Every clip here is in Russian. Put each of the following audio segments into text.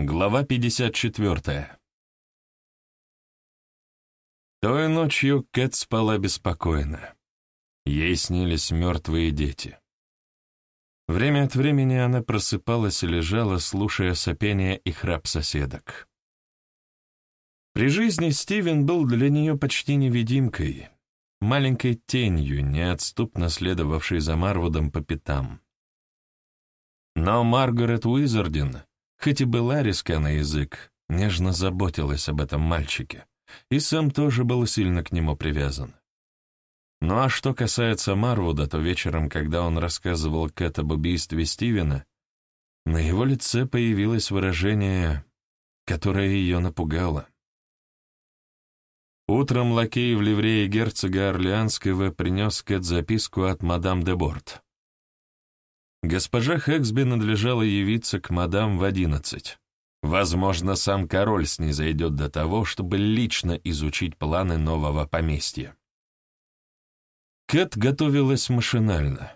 Глава 54. Той ночью Кэт спала беспокойно. Ей снились мертвые дети. Время от времени она просыпалась и лежала, слушая сопение и храп соседок. При жизни Стивен был для нее почти невидимкой, маленькой тенью, неотступно следовавшей за Марвудом по пятам. Но Маргарет Уизардин хоть и была резка на язык, нежно заботилась об этом мальчике, и сам тоже был сильно к нему привязан. Ну а что касается Марвуда, то вечером, когда он рассказывал Кэт об убийстве Стивена, на его лице появилось выражение, которое ее напугало. Утром лакей в ливрее герцога Орлеанского принес Кэт записку от мадам де Борт. Госпожа Хэксби надлежало явиться к мадам в одиннадцать. Возможно, сам король снизойдет до того, чтобы лично изучить планы нового поместья. Кэт готовилась машинально.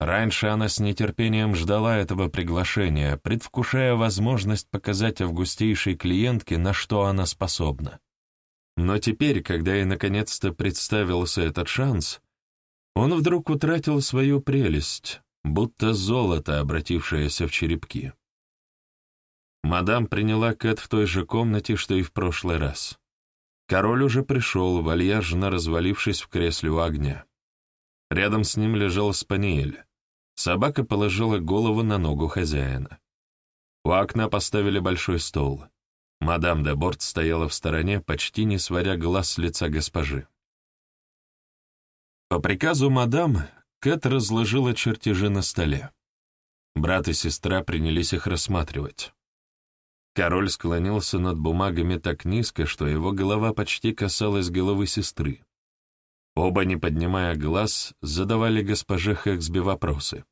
Раньше она с нетерпением ждала этого приглашения, предвкушая возможность показать августейшей клиентке, на что она способна. Но теперь, когда ей наконец-то представился этот шанс, он вдруг утратил свою прелесть, будто золото, обратившееся в черепки. Мадам приняла Кэт в той же комнате, что и в прошлый раз. Король уже пришел, вальяжно развалившись в кресле у огня. Рядом с ним лежал Спаниель. Собака положила голову на ногу хозяина. У окна поставили большой стол. Мадам де Борт стояла в стороне, почти не сваря глаз с лица госпожи. По приказу мадам Кэт разложила чертежи на столе. Брат и сестра принялись их рассматривать. Король склонился над бумагами так низко, что его голова почти касалась головы сестры. Оба, не поднимая глаз, задавали госпоже Хэксби вопросы.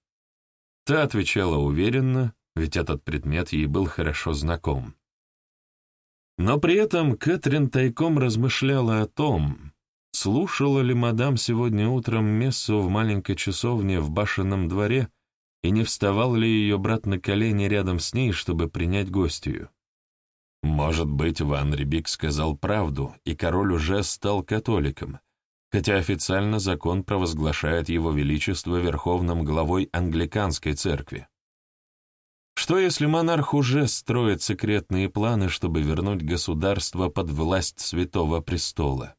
Та отвечала уверенно, ведь этот предмет ей был хорошо знаком. Но при этом Кэтрин тайком размышляла о том, Слушала ли мадам сегодня утром мессу в маленькой часовне в башенном дворе, и не вставал ли ее брат на колени рядом с ней, чтобы принять гостью? Может быть, Ван Рибик сказал правду, и король уже стал католиком, хотя официально закон провозглашает его величество верховным главой англиканской церкви. Что если монарх уже строит секретные планы, чтобы вернуть государство под власть Святого Престола?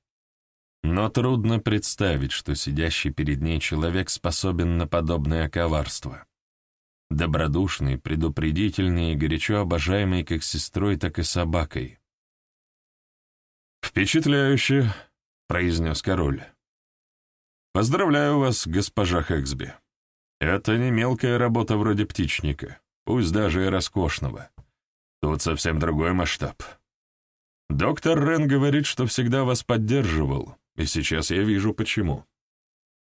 Но трудно представить, что сидящий перед ней человек способен на подобное коварство. Добродушный, предупредительный и горячо обожаемый как сестрой, так и собакой. «Впечатляюще», — произнес король. «Поздравляю вас, госпожа Хэксби. Это не мелкая работа вроде птичника, пусть даже и роскошного. Тут совсем другой масштаб. Доктор Рен говорит, что всегда вас поддерживал, и сейчас я вижу почему.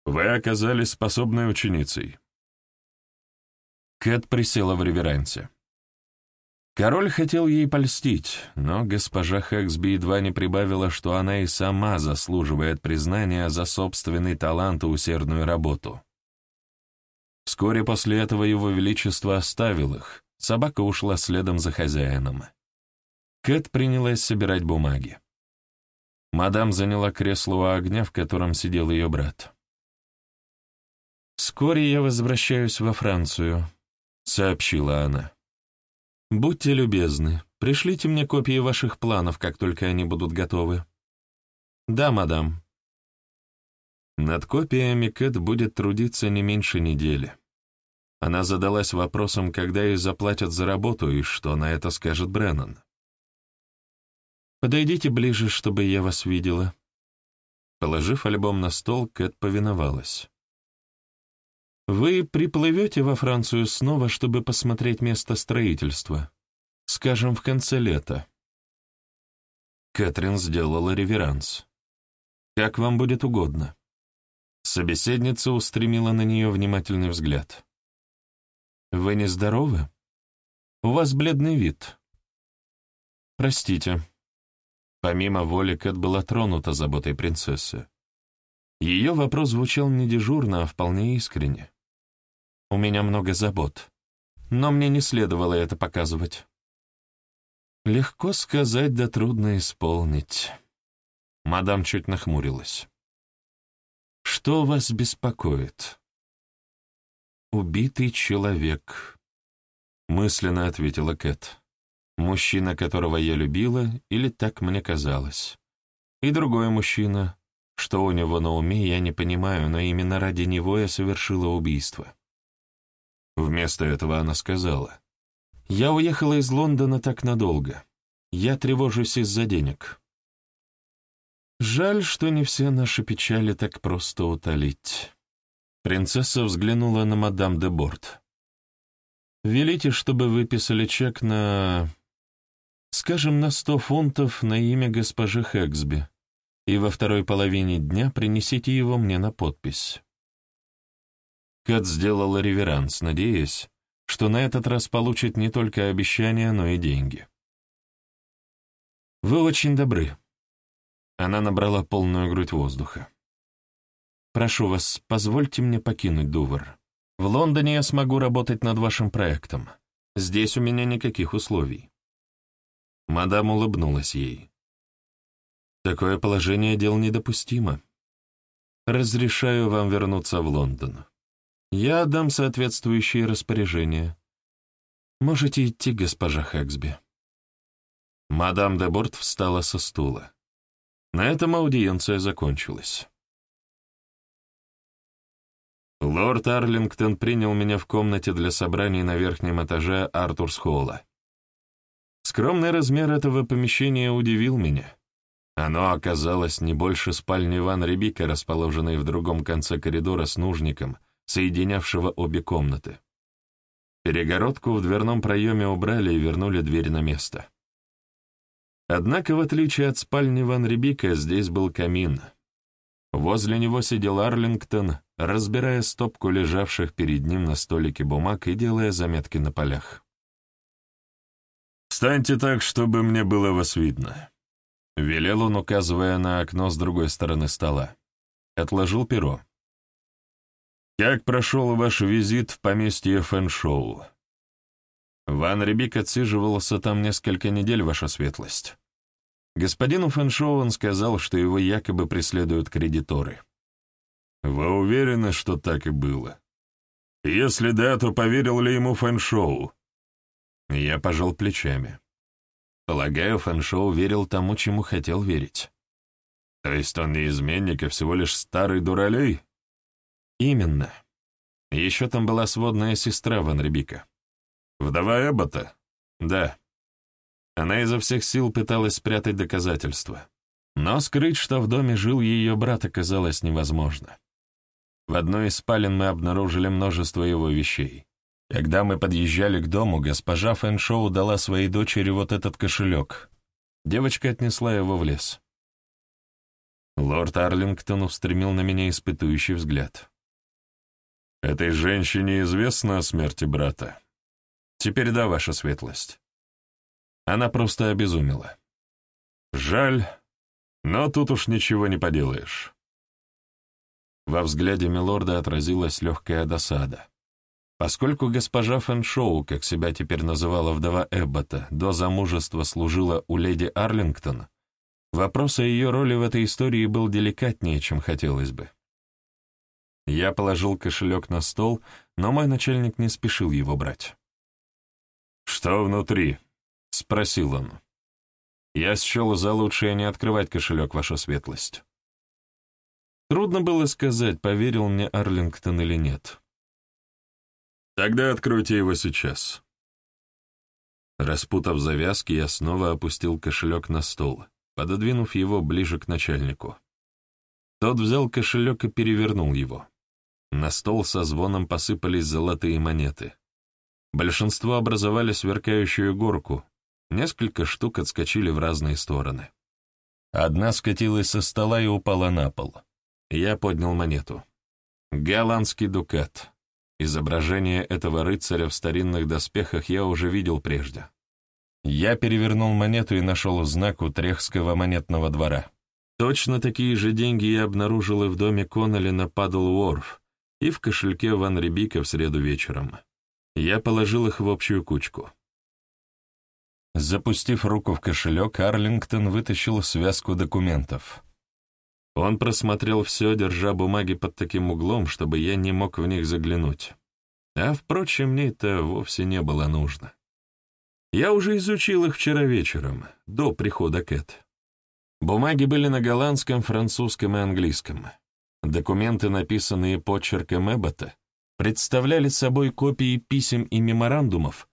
Вы оказались способной ученицей. Кэт присела в реверансе. Король хотел ей польстить, но госпожа Хэксби едва не прибавила, что она и сама заслуживает признания за собственный талант и усердную работу. Вскоре после этого его величество оставил их, собака ушла следом за хозяином. Кэт принялась собирать бумаги. Мадам заняла кресло у огня, в котором сидел ее брат. «Вскоре я возвращаюсь во Францию», — сообщила она. «Будьте любезны, пришлите мне копии ваших планов, как только они будут готовы». «Да, мадам». Над копиями Кэт будет трудиться не меньше недели. Она задалась вопросом, когда ей заплатят за работу и что на это скажет Бреннан. Подойдите ближе, чтобы я вас видела». Положив альбом на стол, Кэт повиновалась. «Вы приплывете во Францию снова, чтобы посмотреть место строительства? Скажем, в конце лета». Кэтрин сделала реверанс. «Как вам будет угодно». Собеседница устремила на нее внимательный взгляд. «Вы нездоровы? У вас бледный вид». «Простите», Помимо воли, Кэт была тронута заботой принцессы. Ее вопрос звучал не дежурно, а вполне искренне. «У меня много забот, но мне не следовало это показывать». Легко сказать, да трудно исполнить. Мадам чуть нахмурилась. Что вас беспокоит? Убитый человек, мысленно ответила Кэт. Мужчина, которого я любила, или так мне казалось. И другой мужчина, что у него на уме, я не понимаю, но именно ради него я совершила убийство. Вместо этого она сказала, «Я уехала из Лондона так надолго. Я тревожусь из-за денег». Жаль, что не все наши печали так просто утолить. Принцесса взглянула на мадам де Борт. «Велите, чтобы выписали чек на... скажем, на сто фунтов на имя госпожи Хэксби, и во второй половине дня принесите его мне на подпись». Кэт сделала реверанс, надеясь, что на этот раз получит не только обещания, но и деньги. «Вы очень добры». Она набрала полную грудь воздуха. «Прошу вас, позвольте мне покинуть Дувр. В Лондоне я смогу работать над вашим проектом. Здесь у меня никаких условий». Мадам улыбнулась ей. «Такое положение дел недопустимо. Разрешаю вам вернуться в Лондон. Я дам соответствующие распоряжения. Можете идти, госпожа Хэксби. Мадам де Борт встала со стула. На этом аудиенция закончилась. Лорд Арлингтон принял меня в комнате для собраний на верхнем этаже Артурс-холла. Скромный размер этого помещения удивил меня. Оно оказалось не больше спальни Ван Рибика, расположенной в другом конце коридора с нужником — соединявшего обе комнаты. Перегородку в дверном проеме убрали и вернули дверь на место. Однако, в отличие от спальни Ван Рибика, здесь был камин. Возле него сидел Арлингтон, разбирая стопку лежавших перед ним на столике бумаг и делая заметки на полях. «Встаньте так, чтобы мне было вас видно», — велел он, указывая на окно с другой стороны стола. Отложил перо. Как прошел ваш визит в поместье Фэншоу? Ван Рибик отсиживался там несколько недель, ваша светлость. Господину Фэншоу он сказал, что его якобы преследуют кредиторы. Вы уверены, что так и было? Если да, то поверил ли ему Фэншоу? Я пожал плечами. Полагаю, Фэншоу верил тому, чему хотел верить. То есть он не изменник, а всего лишь старый дуралей? Именно. Еще там была сводная сестра Ван Рибика. Вдова Эббота? Да. Она изо всех сил пыталась спрятать доказательства. Но скрыть, что в доме жил ее брат, оказалось невозможно. В одной из спален мы обнаружили множество его вещей. Когда мы подъезжали к дому, госпожа Фэншоу дала своей дочери вот этот кошелек. Девочка отнесла его в лес. Лорд Арлингтон устремил на меня испытующий взгляд. Этой женщине известно о смерти брата? Теперь да, ваша светлость. Она просто обезумела. Жаль, но тут уж ничего не поделаешь. Во взгляде милорда отразилась легкая досада. Поскольку госпожа Фэншоу, как себя теперь называла вдова Эббота, до замужества служила у леди Арлингтон, вопрос о ее роли в этой истории был деликатнее, чем хотелось бы. Я положил кошелек на стол, но мой начальник не спешил его брать. «Что внутри?» — спросил он. Я счел за лучшее не открывать кошелек, ваша светлость. Трудно было сказать, поверил мне Арлингтон или нет. «Тогда откройте его сейчас». Распутав завязки, я снова опустил кошелек на стол, пододвинув его ближе к начальнику. Тот взял кошелек и перевернул его. На стол со звоном посыпались золотые монеты. Большинство образовали сверкающую горку, несколько штук отскочили в разные стороны. Одна скатилась со стола и упала на пол. Я поднял монету. Голландский дукат. Изображение этого рыцаря в старинных доспехах я уже видел прежде. Я перевернул монету и нашел знак у Трехского монетного двора. Точно такие же деньги я обнаружил и в доме Коннелли на Падл-Уорф, и в кошельке Ван Рибика в среду вечером. Я положил их в общую кучку. Запустив руку в кошелек, Арлингтон вытащил связку документов. Он просмотрел все, держа бумаги под таким углом, чтобы я не мог в них заглянуть. А, впрочем, мне это вовсе не было нужно. Я уже изучил их вчера вечером, до прихода Кэт. Бумаги были на голландском, французском и английском. Документы, написанные почерком Эббота, представляли собой копии писем и меморандумов,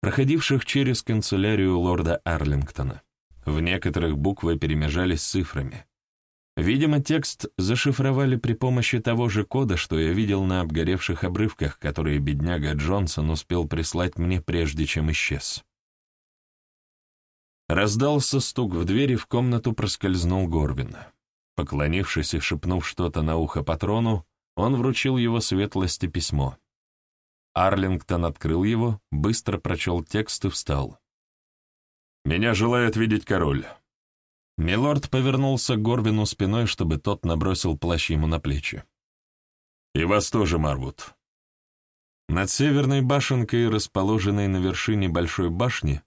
проходивших через канцелярию лорда Арлингтона. В некоторых буквы перемежались цифрами. Видимо, текст зашифровали при помощи того же кода, что я видел на обгоревших обрывках, которые бедняга Джонсон успел прислать мне, прежде чем исчез. Раздался стук в двери, в комнату проскользнул Горвин. Поклонившись и шепнув что-то на ухо патрону, он вручил его светлости письмо. Арлингтон открыл его, быстро прочел текст и встал. «Меня желает видеть король». Милорд повернулся к Горвину спиной, чтобы тот набросил плащ ему на плечи. «И вас тоже, Марвуд». Над северной башенкой, расположенной на вершине большой башни,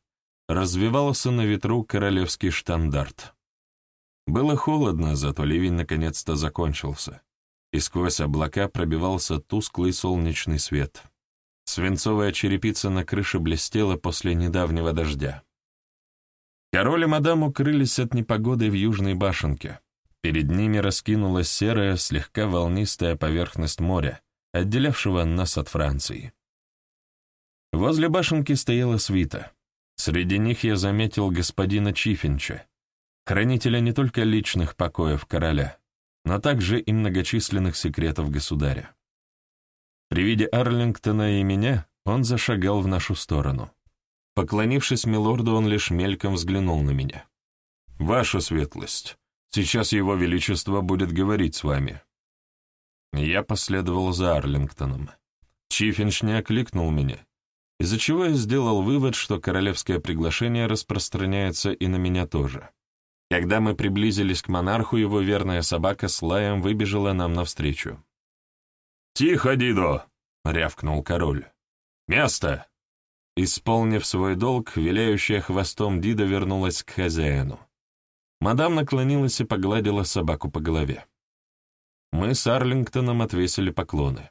развивался на ветру королевский штандарт. Было холодно, зато ливень наконец-то закончился, и сквозь облака пробивался тусклый солнечный свет. Свинцовая черепица на крыше блестела после недавнего дождя. Король и мадам укрылись от непогоды в южной башенке. Перед ними раскинулась серая, слегка волнистая поверхность моря, отделявшего нас от Франции. Возле башенки стояла свита — Среди них я заметил господина Чифинча, хранителя не только личных покоев короля, но также и многочисленных секретов государя. При виде Арлингтона и меня он зашагал в нашу сторону. Поклонившись милорду, он лишь мельком взглянул на меня. «Ваша светлость, сейчас его величество будет говорить с вами». Я последовал за Арлингтоном. Чифинч не окликнул меня, из-за чего я сделал вывод, что королевское приглашение распространяется и на меня тоже. Когда мы приблизились к монарху, его верная собака с лаем выбежала нам навстречу. «Тихо, Дидо!» — рявкнул король. «Место!» Исполнив свой долг, виляющая хвостом Дида вернулась к хозяину. Мадам наклонилась и погладила собаку по голове. Мы с Арлингтоном отвесили поклоны.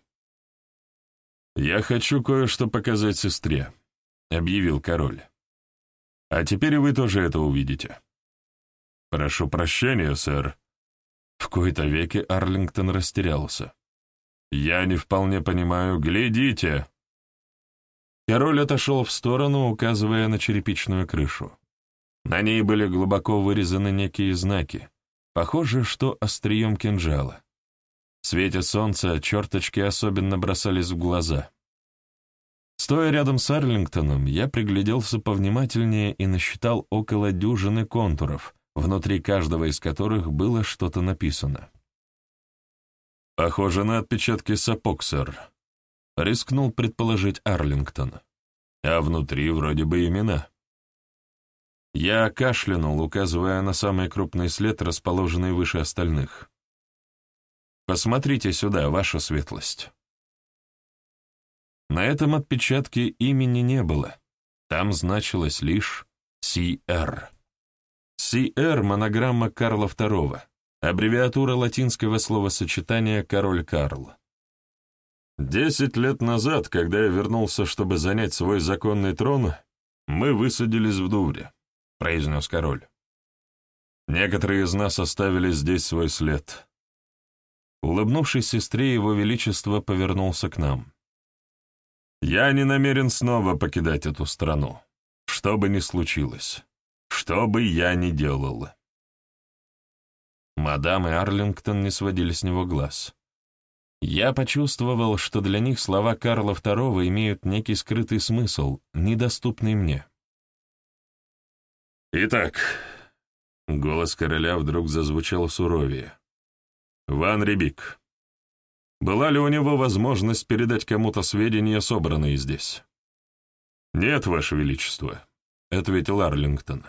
«Я хочу кое-что показать сестре», — объявил король. «А теперь вы тоже это увидите». «Прошу прощения, сэр». В кои-то веки Арлингтон растерялся. «Я не вполне понимаю. Глядите!» Король отошел в сторону, указывая на черепичную крышу. На ней были глубоко вырезаны некие знаки, похоже, что острием кинжала. В свете солнца черточки особенно бросались в глаза. Стоя рядом с Арлингтоном, я пригляделся повнимательнее и насчитал около дюжины контуров, внутри каждого из которых было что-то написано. «Похоже на отпечатки сапог, сэр», — рискнул предположить Арлингтон. «А внутри вроде бы имена». Я кашлянул, указывая на самый крупный след, расположенный выше остальных. «Посмотрите сюда, ваша светлость». На этом отпечатке имени не было. Там значилось лишь «CR». CR — монограмма Карла II, аббревиатура латинского словосочетания «Король Карл». Десять лет назад, когда я вернулся, чтобы занять свой законный трон, мы высадились в Дувре, — произнес король. Некоторые из нас оставили здесь свой след. Улыбнувшись сестре, его величество повернулся к нам. Я не намерен снова покидать эту страну, что бы ни случилось, что бы я ни делал. Мадам и Арлингтон не сводили с него глаз. Я почувствовал, что для них слова Карла II имеют некий скрытый смысл, недоступный мне. «Итак», — голос короля вдруг зазвучал суровее, — «Ван Рибик, была ли у него возможность передать кому-то сведения, собранные здесь? «Нет, Ваше Величество», — ответил Арлингтон.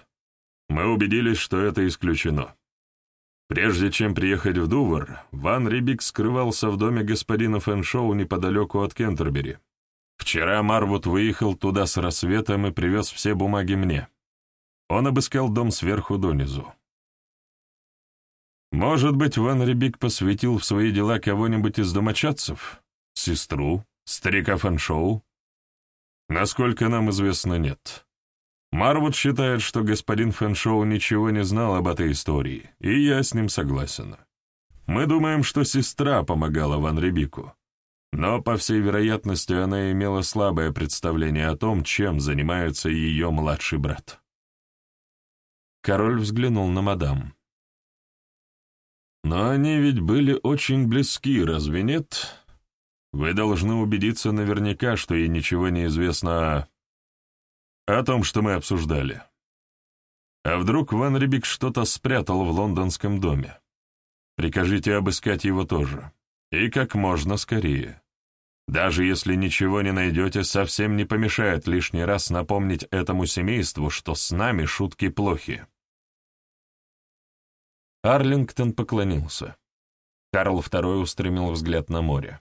«Мы убедились, что это исключено. Прежде чем приехать в Дувр, Ван Рибик скрывался в доме господина Фэншоу неподалеку от Кентербери. Вчера Марвуд выехал туда с рассветом и привез все бумаги мне. Он обыскал дом сверху донизу. Может быть, Ван Рибик посвятил в свои дела кого-нибудь из домочадцев? Сестру? Старика Фэншоу? Насколько нам известно, нет. Марвуд считает, что господин Фэншоу ничего не знал об этой истории, и я с ним согласен. Мы думаем, что сестра помогала Ван Рибику, но, по всей вероятности, она имела слабое представление о том, чем занимается ее младший брат. Король взглянул на мадам. «Но они ведь были очень близки, разве нет? Вы должны убедиться наверняка, что ей ничего не известно о... о том, что мы обсуждали. А вдруг Ван Рибик что-то спрятал в лондонском доме? Прикажите обыскать его тоже. И как можно скорее. Даже если ничего не найдете, совсем не помешает лишний раз напомнить этому семейству, что с нами шутки плохи. Арлингтон поклонился. Карл II устремил взгляд на море.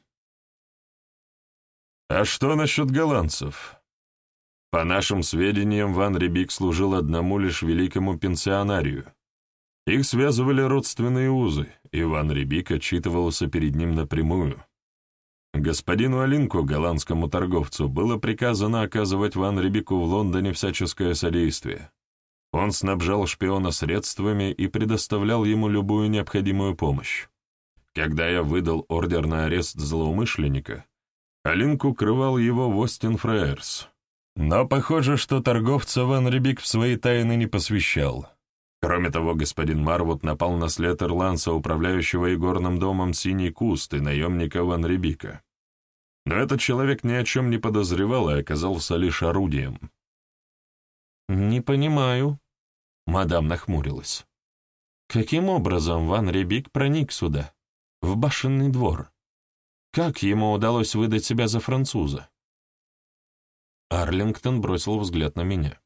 «А что насчет голландцев?» По нашим сведениям, Ван Рибик служил одному лишь великому пенсионарию. Их связывали родственные узы, и Ван Рибик отчитывался перед ним напрямую. Господину Алинку, голландскому торговцу, было приказано оказывать Ван Рибику в Лондоне всяческое содействие. Он снабжал шпиона средствами и предоставлял ему любую необходимую помощь. Когда я выдал ордер на арест злоумышленника, Алинк укрывал его в Остин Фрейерс. Но похоже, что торговца Ван Рибик в свои тайны не посвящал. Кроме того, господин Марвуд напал на след ирландца, управляющего игорным домом «Синий куст» и наемника Ван Рибика. Но этот человек ни о чем не подозревал и оказался лишь орудием. «Не понимаю», — мадам нахмурилась. «Каким образом Ван Рибик проник сюда, в башенный двор? Как ему удалось выдать себя за француза?» Арлингтон бросил взгляд на меня.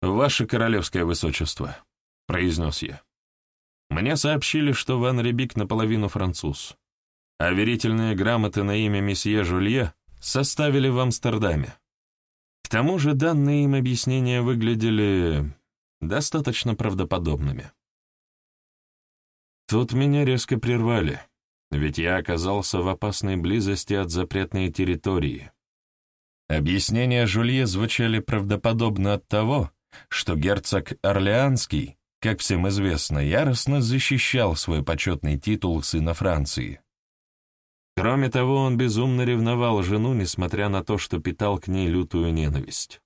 «Ваше королевское высочество», — произнес я. «Мне сообщили, что Ван Рибик наполовину француз, а верительные грамоты на имя месье Жулье составили в Амстердаме. К тому же данные им объяснения выглядели достаточно правдоподобными. Тут меня резко прервали, ведь я оказался в опасной близости от запретной территории. Объяснения Жулье звучали правдоподобно от того, что герцог Орлеанский, как всем известно, яростно защищал свой почетный титул сына Франции. Кроме того, он безумно ревновал жену, несмотря на то, что питал к ней лютую ненависть.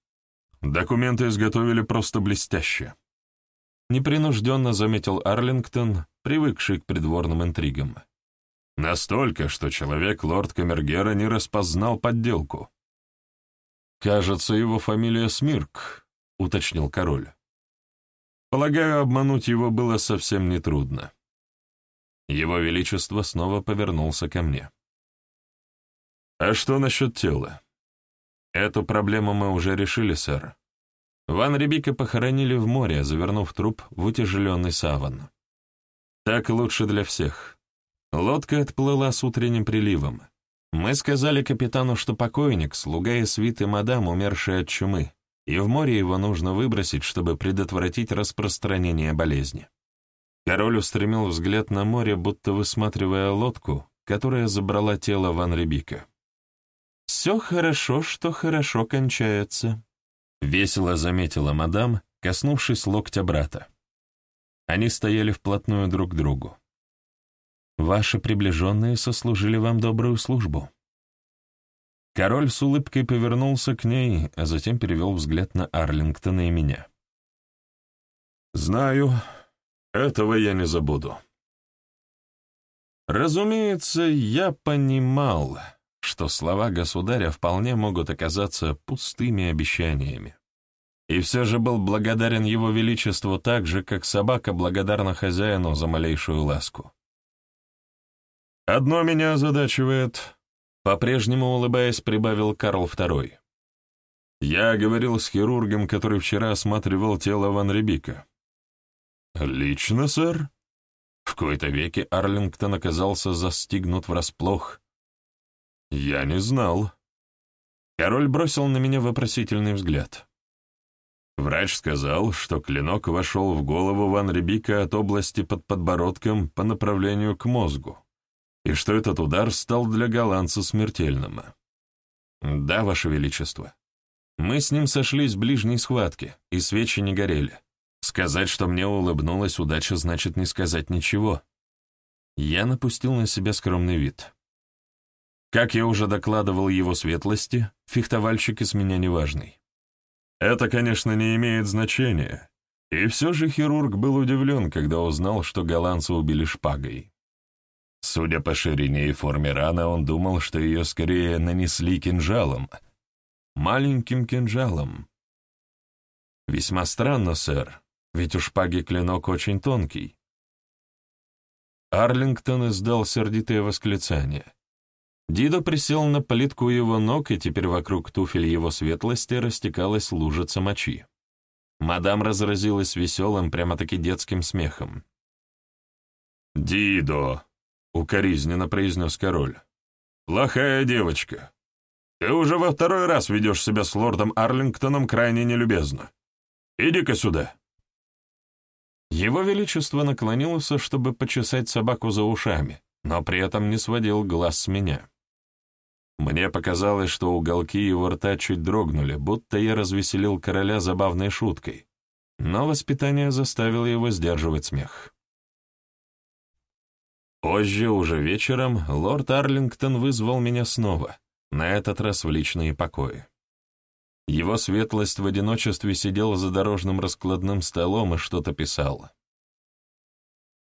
Документы изготовили просто блестяще. Непринужденно заметил Арлингтон, привыкший к придворным интригам. Настолько, что человек лорд Камергера не распознал подделку. Кажется, его фамилия Смирк, — уточнил король. Полагаю, обмануть его было совсем нетрудно. Его Величество снова повернулся ко мне. «А что насчет тела?» «Эту проблему мы уже решили, сэр. Ван Рибика похоронили в море, завернув труп в утяжеленный саван. Так лучше для всех. Лодка отплыла с утренним приливом. Мы сказали капитану, что покойник — слуга и свиты мадам, умершая от чумы и в море его нужно выбросить, чтобы предотвратить распространение болезни. Король устремил взгляд на море, будто высматривая лодку, которая забрала тело Ван Рибика. «Все хорошо, что хорошо кончается», — весело заметила мадам, коснувшись локтя брата. Они стояли вплотную друг к другу. «Ваши приближенные сослужили вам добрую службу», Король с улыбкой повернулся к ней, а затем перевел взгляд на Арлингтона и меня. «Знаю, этого я не забуду». Разумеется, я понимал, что слова государя вполне могут оказаться пустыми обещаниями. И все же был благодарен его величеству так же, как собака благодарна хозяину за малейшую ласку. «Одно меня озадачивает», по-прежнему улыбаясь, прибавил Карл II. «Я говорил с хирургом, который вчера осматривал тело Ван Рибика». «Лично, сэр?» В кои-то веке Арлингтон оказался застигнут врасплох. «Я не знал». Король бросил на меня вопросительный взгляд. Врач сказал, что клинок вошел в голову Ван Рибика от области под подбородком по направлению к мозгу, и что этот удар стал для голландца смертельным. Да, Ваше Величество. Мы с ним сошлись в ближней схватке, и свечи не горели. Сказать, что мне улыбнулась удача, значит не сказать ничего. Я напустил на себя скромный вид. Как я уже докладывал его светлости, фехтовальщик из меня неважный. Это, конечно, не имеет значения. И все же хирург был удивлен, когда узнал, что голландца убили шпагой. Судя по ширине и форме раны, он думал, что ее скорее нанесли кинжалом. Маленьким кинжалом. Весьма странно, сэр, ведь у шпаги клинок очень тонкий. Арлингтон издал сердитое восклицание. Дидо присел на плитку его ног, и теперь вокруг туфель его светлости растекалась лужица мочи. Мадам разразилась веселым, прямо-таки детским смехом. «Дидо!» — укоризненно произнес король. «Плохая девочка. Ты уже во второй раз ведешь себя с лордом Арлингтоном крайне нелюбезно. Иди-ка сюда». Его Величество наклонился, чтобы почесать собаку за ушами, но при этом не сводил глаз с меня. Мне показалось, что уголки его рта чуть дрогнули, будто я развеселил короля забавной шуткой, но воспитание заставило его сдерживать смех. Позже, уже вечером, лорд Арлингтон вызвал меня снова, на этот раз в личные покои. Его светлость в одиночестве сидел за дорожным раскладным столом и что-то писал.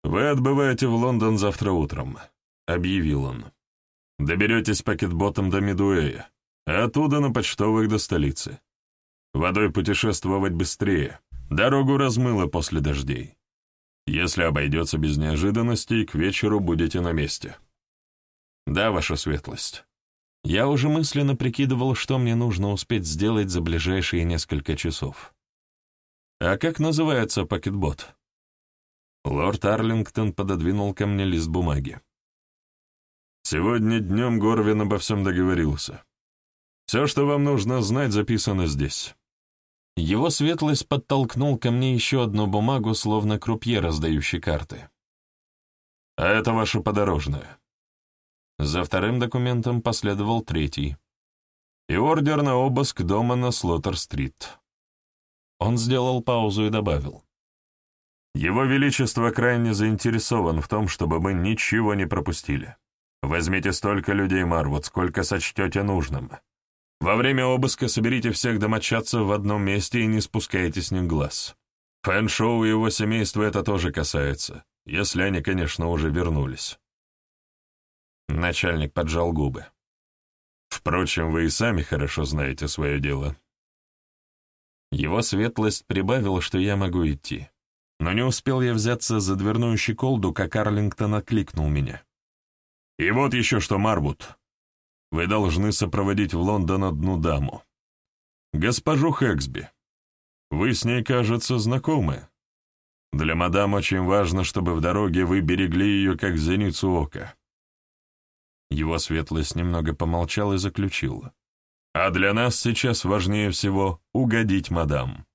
«Вы отбываете в Лондон завтра утром», — объявил он. Доберетесь пакетботом до Медуэя, а оттуда на почтовых до столицы. Водой путешествовать быстрее, дорогу размыло после дождей. Если обойдется без неожиданностей, к вечеру будете на месте. Да, ваша светлость. Я уже мысленно прикидывал, что мне нужно успеть сделать за ближайшие несколько часов. А как называется пакетбот? Лорд Арлингтон пододвинул ко мне лист бумаги. Сегодня днем Горвин обо всем договорился. Все, что вам нужно знать, записано здесь. Его светлость подтолкнул ко мне еще одну бумагу, словно крупье, раздающий карты. А это ваше подорожное. За вторым документом последовал третий. И ордер на обыск дома на Слоттер-стрит. Он сделал паузу и добавил. Его Величество крайне заинтересован в том, чтобы мы ничего не пропустили. Возьмите столько людей, Марвуд, сколько сочтете нужным. Во время обыска соберите всех домочадцев в одном месте и не спускайте с них глаз. Фэн-шоу и его семейства это тоже касается, если они, конечно, уже вернулись. Начальник поджал губы. Впрочем, вы и сами хорошо знаете свое дело. Его светлость прибавил, что я могу идти. Но не успел я взяться за дверную щеколду, как Арлингтон окликнул меня. И вот еще что, Марвуд. Вы должны сопроводить в Лондон одну даму. Госпожу Хэксби. Вы с ней, кажется, знакомы. Для мадам очень важно, чтобы в дороге вы берегли ее, как зеницу ока. Его светлость немного помолчал и заключил. А для нас сейчас важнее всего угодить мадам.